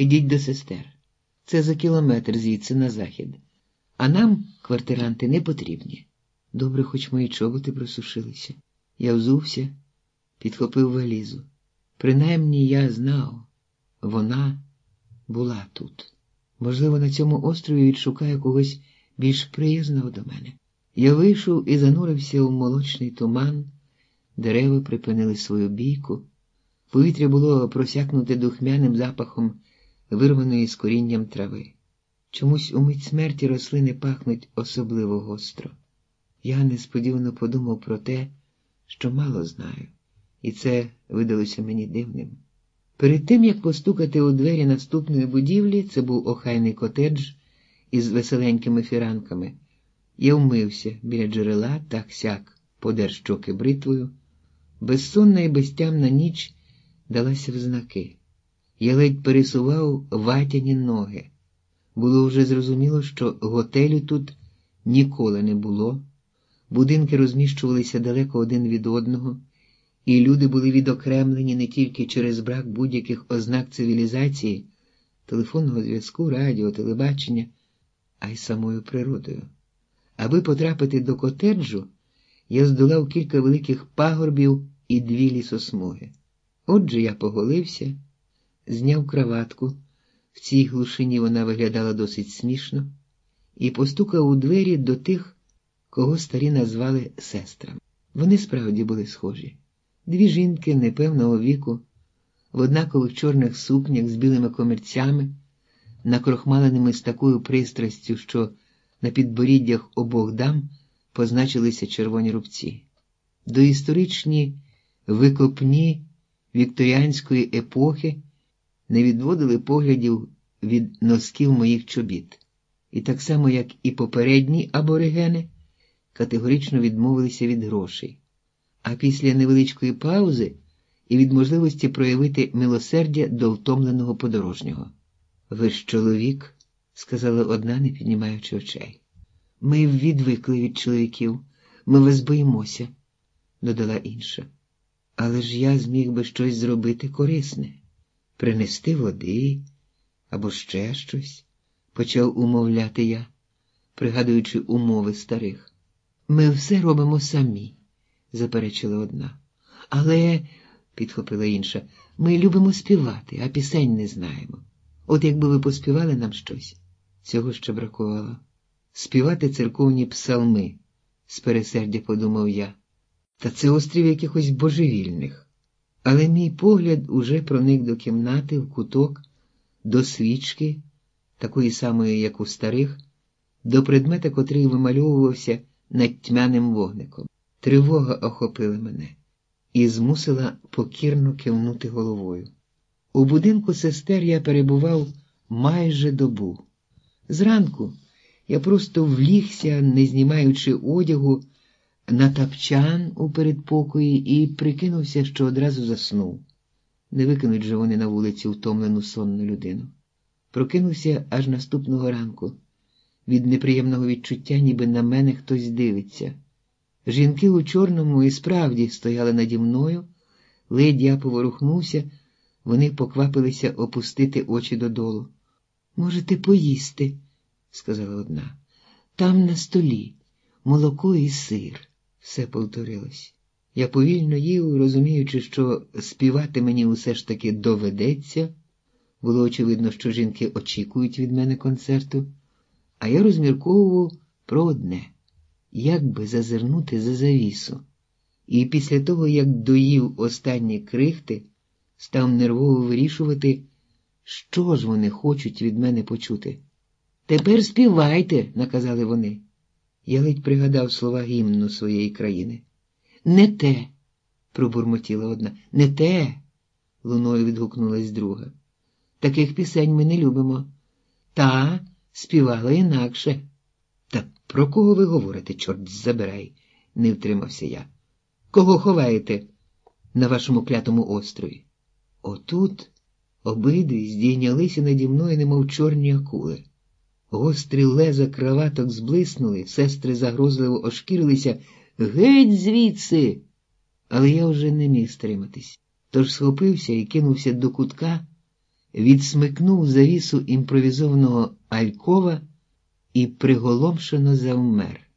Ідіть до сестер. Це за кілометр звідси на захід. А нам, квартиранти, не потрібні. Добре, хоч мої чоботи просушилися. Я взувся, підхопив валізу. Принаймні я знав, вона була тут. Можливо, на цьому острові відшукає когось більш приязного до мене. Я вийшов і занурився у молочний туман, дерева припинили свою бійку, повітря було просякнуте духмяним запахом вирваної з корінням трави. Чомусь у мить смерті рослини пахнуть особливо гостро. Я несподівано подумав про те, що мало знаю, і це видалося мені дивним. Перед тим, як постукати у двері наступної будівлі, це був охайний котедж із веселенькими фіранками. Я вмився біля джерела, так сяк, подер щоки бритвою. Безсонна і безтямна ніч далася в знаки. Я ледь пересував ватяні ноги. Було вже зрозуміло, що готелю тут ніколи не було. Будинки розміщувалися далеко один від одного, і люди були відокремлені не тільки через брак будь-яких ознак цивілізації, телефонного зв'язку, радіо, телебачення, а й самою природою. Аби потрапити до котеджу, я здолав кілька великих пагорбів і дві лісосмуги. Отже, я поголився, зняв краватку, в цій глушині вона виглядала досить смішно, і постукав у двері до тих, кого старі назвали сестрами. Вони справді були схожі. Дві жінки непевного віку, в однакових чорних сукнях з білими комірцями, накрохмаленими з такою пристрастю, що на підборіддях обох дам позначилися червоні рубці. Доісторичні викопні вікторіанської епохи не відводили поглядів від носків моїх чобіт, і так само, як і попередні аборигени, категорично відмовилися від грошей. А після невеличкої паузи і від можливості проявити милосердя до втомленого подорожнього. Ви ж чоловік, сказала одна, не піднімаючи очей. Ми відвикли від чоловіків, ми вас боїмося, додала інша. Але ж я зміг би щось зробити корисне, принести води або ще щось, почав умовляти я, пригадуючи умови старих. Ми все робимо самі, заперечила одна. Але, підхопила інша, ми любимо співати, а пісень не знаємо. От якби ви поспівали нам щось, цього ще бракувало. Співати церковні псалми, з пересердя подумав я. Та це острів якихось божевільних. Але мій погляд уже проник до кімнати в куток, до свічки, такої самої, як у старих, до предмета, котрий вимальовувався над тьмяним вогником. Тривога охопила мене і змусила покірно кивнути головою. У будинку сестер я перебував майже добу. Зранку я просто влігся, не знімаючи одягу, на тапчан у передпокої і прикинувся, що одразу заснув. Не викинуть же вони на вулиці втомлену сонну людину. Прокинувся аж наступного ранку, від неприємного відчуття, ніби на мене хтось дивиться. Жінки у чорному і справді стояли наді мною, ледь я поворухнувся, вони поквапилися опустити очі додолу. Можете поїсти, сказала одна. Там на столі молоко і сир. Все повторилось. Я повільно їв, розуміючи, що співати мені усе ж таки доведеться. Було очевидно, що жінки очікують від мене концерту, а я розмірковував про одне як би зазирнути за завісу. І після того, як доїв останні крихти, став нервово вирішувати, що ж вони хочуть від мене почути. Тепер співайте, наказали вони. Я ледь пригадав слова гімну своєї країни. Не те, пробурмотіла одна. Не те, луною відгукнулась друга. Таких пісень ми не любимо. Та співала інакше. Та про кого ви говорите, чорт забирай, не втримався я. Кого ховаєте на вашому клятому острові? Отут обидві здійнялися наді мною, немов чорні акули. Гострі леза краваток зблиснули, сестри загрозливо ошкірилися геть звідси. Але я вже не міг стриматись, тож схопився і кинувся до кутка, відсмикнув завісу імпровізованого алькова і приголомшено завмер.